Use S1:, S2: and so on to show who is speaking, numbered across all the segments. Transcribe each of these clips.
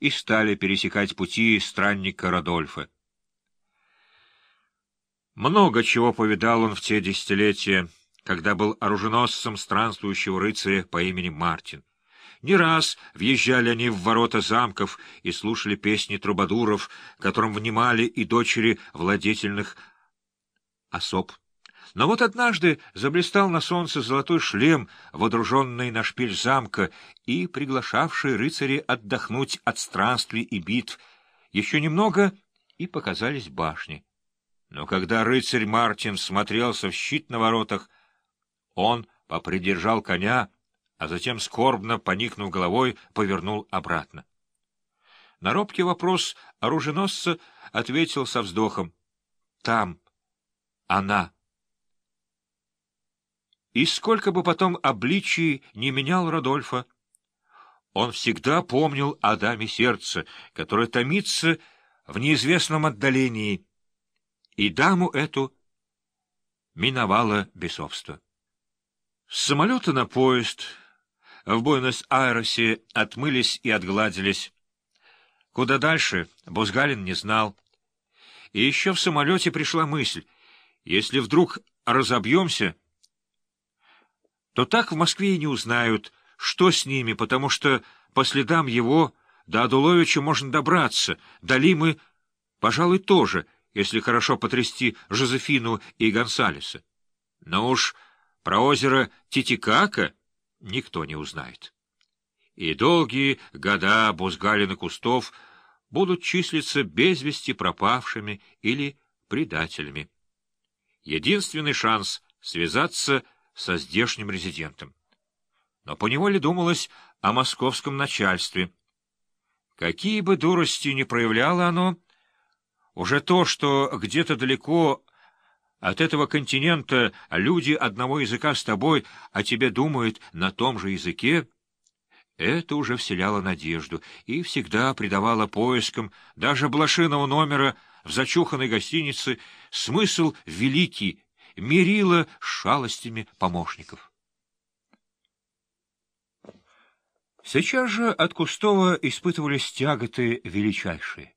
S1: и стали пересекать пути странника Родольфа. Много чего повидал он в те десятилетия, когда был оруженосцем странствующего рыцаря по имени Мартин. Не раз въезжали они в ворота замков и слушали песни трубадуров, которым внимали и дочери владетельных особ. Но вот однажды заблистал на солнце золотой шлем, водруженный на шпиль замка и приглашавший рыцарей отдохнуть от странствий и битв. Еще немного, и показались башни. Но когда рыцарь Мартин смотрелся в щит на воротах, он попридержал коня, а затем, скорбно поникнув головой, повернул обратно. На робкий вопрос оруженосца ответил со вздохом. — Там. Она. И сколько бы потом обличий не менял Родольфа, он всегда помнил о даме сердца, которая томится в неизвестном отдалении, и даму эту миновало бесовство. С самолета на поезд в Буэнос-Айресе отмылись и отгладились. Куда дальше, Бузгалин не знал. И еще в самолете пришла мысль, если вдруг разобьемся, то так в Москве и не узнают, что с ними, потому что по следам его до Адуловича можно добраться, до Лимы, пожалуй, тоже, если хорошо потрясти Жозефину и Гонсалеса. Но уж про озеро Титикака никто не узнает. И долгие года Бузгалин кустов будут числиться без вести пропавшими или предателями. Единственный шанс — связаться со здешним резидентом. Но поневоле думалось о московском начальстве. Какие бы дурости ни проявляло оно, уже то, что где-то далеко от этого континента люди одного языка с тобой, а тебе думают на том же языке, это уже вселяло надежду и всегда придавало поискам даже блошиного номера в зачуханной гостинице смысл великий, мерило шалостями помощников. Сейчас же от Кустова испытывались тяготы величайшие.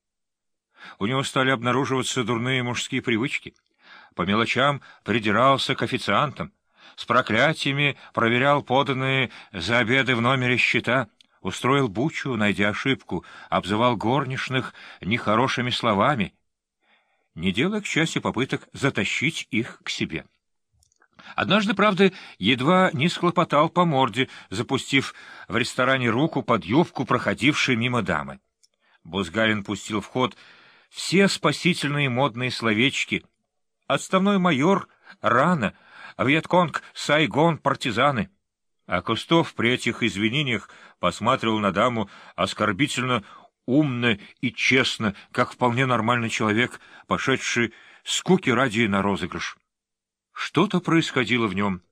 S1: У него стали обнаруживаться дурные мужские привычки — по мелочам придирался к официантам, с проклятиями проверял поданные за обеды в номере счета, устроил бучу, найдя ошибку, обзывал горничных нехорошими словами, не делая, к счастью, попыток затащить их к себе. Однажды, правда, едва не схлопотал по морде, запустив в ресторане руку под юбку проходившей мимо дамы. Бузгалин пустил в ход все спасительные модные словечки — Отставной майор рано, Вьетконг, Сайгон, партизаны. А Кустов при этих извинениях посматривал на даму оскорбительно умно и честно, как вполне нормальный человек, пошедший скуки ради на розыгрыш. Что-то происходило в нем.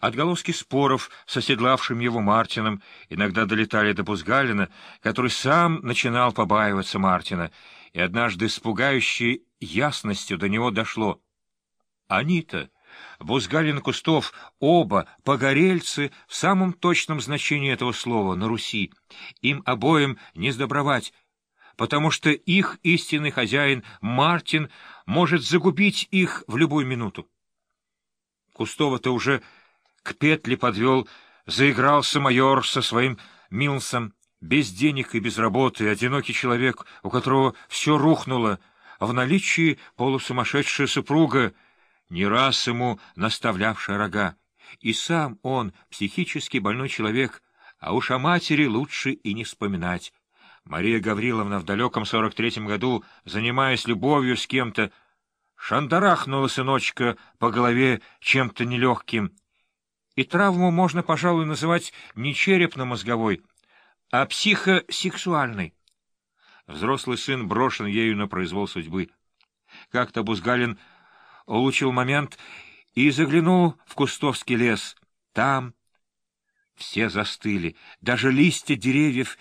S1: Отголоски споров с оседлавшим его Мартином иногда долетали до Бузгалина, который сам начинал побаиваться Мартина, и однажды с пугающей ясностью до него дошло — они-то, Бузгалин Кустов, оба погорельцы в самом точном значении этого слова на Руси. Им обоим не сдобровать, потому что их истинный хозяин Мартин может загубить их в любую минуту. Кустова-то уже к петле подвел, заигрался майор со своим Милсом, без денег и без работы, одинокий человек, у которого все рухнуло, в наличии полусумасшедшая супруга — не раз ему наставлявшая рога, и сам он психически больной человек, а уж о матери лучше и не вспоминать. Мария Гавриловна в далеком сорок третьем году, занимаясь любовью с кем-то, шандарахнула сыночка по голове чем-то нелегким. И травму можно, пожалуй, называть не черепно-мозговой, а психосексуальной. Взрослый сын брошен ею на произвол судьбы. Как-то Бузгалин улучил момент и заглянул в кустовский лес. Там все застыли, даже листья деревьев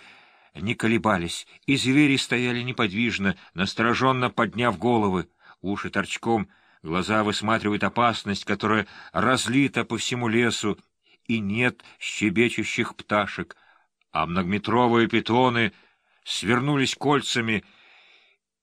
S1: не колебались, и звери стояли неподвижно, настороженно подняв головы, уши торчком, глаза высматривают опасность, которая разлита по всему лесу, и нет щебечущих пташек, а многометровые питоны свернулись кольцами